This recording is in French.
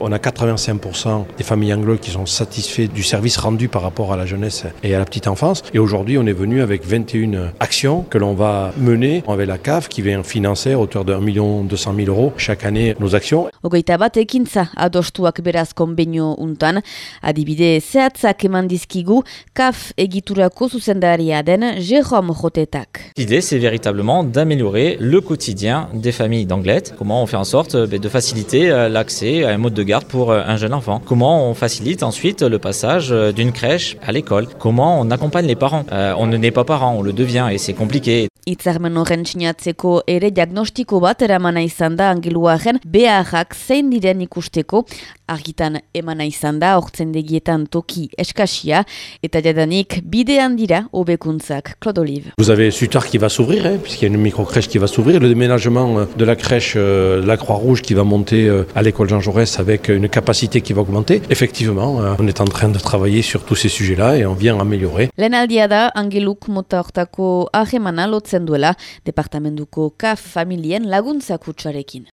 On a 85% des familles anglo qui sont satisfaits du service rendu par rapport à la jeunesse et à la petite enfance. Et aujourd'hui, on est venu avec 21 actions que l'on va mener avec la CAF qui vient financer à hauteur de 1 million 200 000 euros chaque année nos actions. Ogeita bat ekintza adostuak beraz konbenio untan, adibide zehatzak eman dizkigu, kaf egiturako zuzendaria den Jérôme Jotetak. L'idée, c'est véritablement d'améliorer le quotidien des familles d'Angleterre. Comment on fait en sorte euh, de faciliter euh, l'accès à un mode de garde pour euh, un jeune enfant? Comment on facilite ensuite le passage d'une crèche à l'école? Comment on accompagne les parents? on ne n'est pas parent, on le devient et c'est compliqué. Itzarmen horren sinatzeko ere diagnostiko bat eramana izan da angeluaren beharrak zein diren ikusteko, argitan emana izan da toki eskasia, eta jadanik bidean dira obekuntzak. Claude Olive. Vous avez Sutar qui va s'ouvrir, hein, puisqu'il y a une micro-crèche qui va s'ouvrir, le déménagement euh, de la crèche euh, La Croix-Rouge qui va monter euh, à l'école Jean Jaurès avec une capacité qui va augmenter. Effectivement, euh, on est en train de travailler sur tous ces sujets-là et on vient améliorer. Lenaldia da, angeluk mota hortako ahemana lotzen duela, departamentuko familien laguntza kutsarekin.